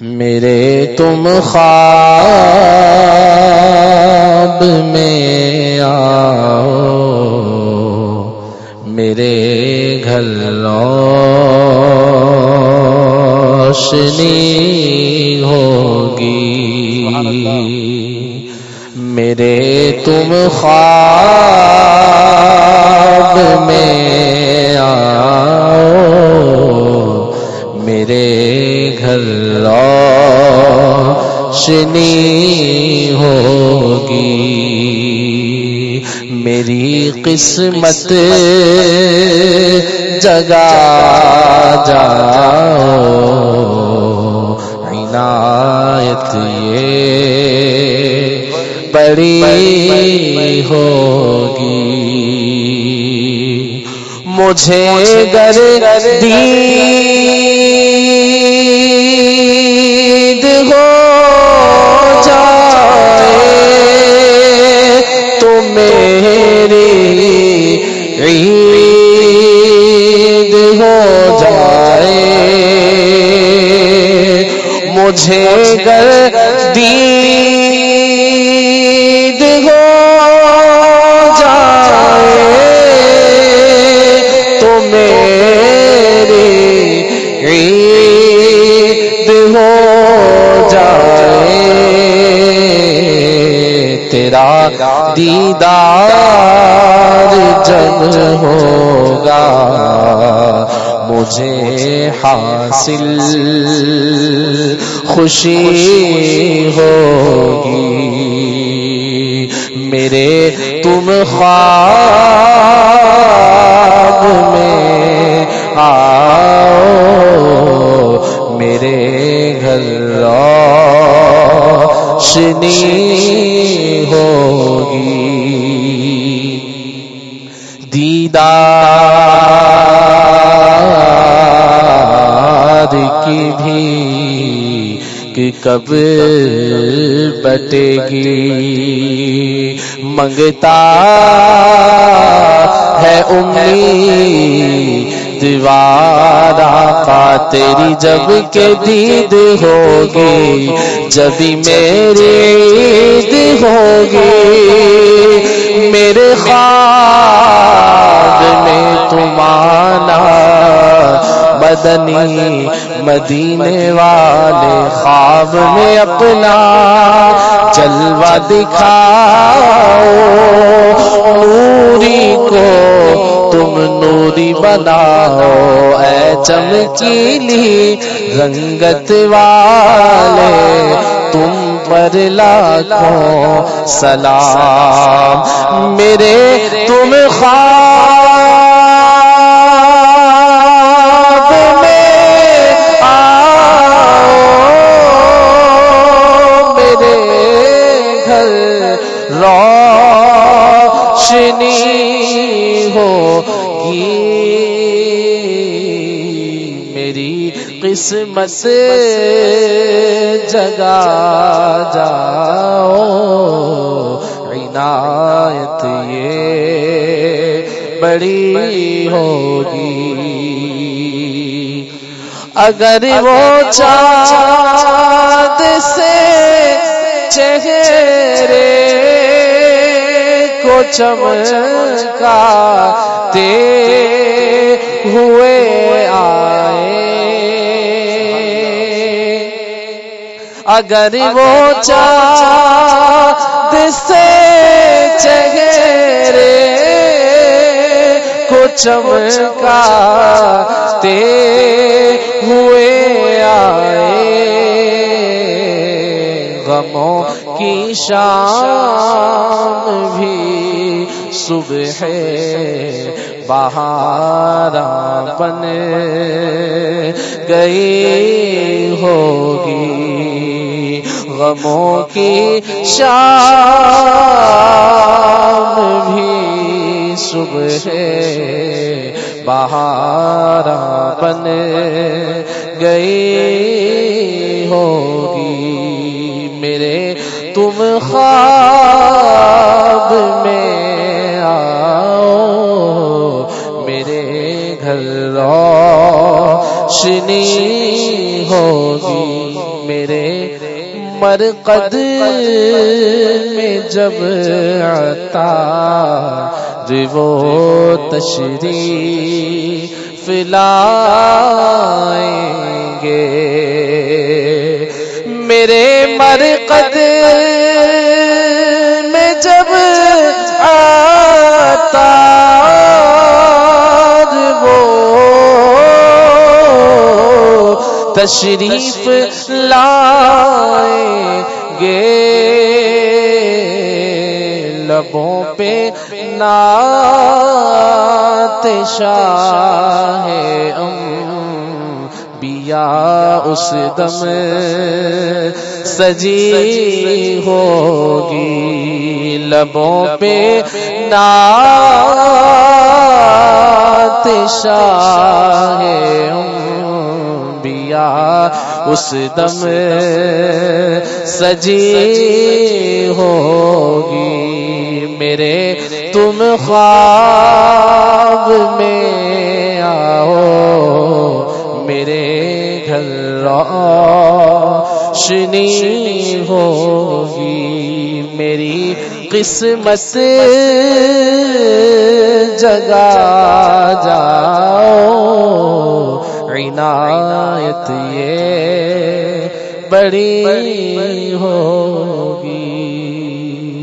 میرے تم خواب میں آؤ میرے گھر روشنی ہوگی۔ میرے تم خواب میں روشنی ہوگی۔ میری قسمت جگا جاؤ۔ عنایت یہ بڑی ہوگی۔ مجھے گر دید مجھے گر دید ہو جائے تو میری عید ہو جائے تیرا دیدار جب ہوگا مجھے حاصل خوشی ہوگی۔ میرے تم خواب میں آؤ۔ میرے گھر روشنی ہوگی۔ دیدار کی بھی کب بٹے گی منگتا ہے امید دیوارا کا تیری جب کے دید ہوگی جبھی میری عید ہوگی۔ میرے خواب میں تم آنا مدینے والے خواب میں اپنا جلوہ دکھاؤ۔ نوری کو تم نوری بناؤ۔ اے چمکیلی رنگت والے، تم پر لاکھوں سلام۔ میرے تم خواب میری قسمت جگا جاؤ۔ عنایت یہ بڑی ہوگی۔ اگر وہ چاند سے چہرے کو چمکاتے ہوئے اگر وہ چاند سے چہرے کو چمکاتے ہوئے آئے۔ غموں کی شام بھی صبح بہارا بن گئی ہوگی۔ غموں کی شام بھی صبح بہارا بن گئی ہوگی میرے تم خواب میں آؤ میرے گھر روشنی ہوگی میرے مرقد میں جب آتا وہ تشریف لائیں گے۔ میرے مرقد میں جب آتا وہ تشریف لائیں لبوں پہ نات شاہ ام بیا اس دم سجی ہوگی۔ لبوں پہ نات شاہ بیا اس دم سجی ہوگی۔ میرے، تم خواب میں آؤ۔ میرے گھر روشنی ہوگی۔ میری قسمت جگا جاؤ۔ عنایت یہ بڑی ہو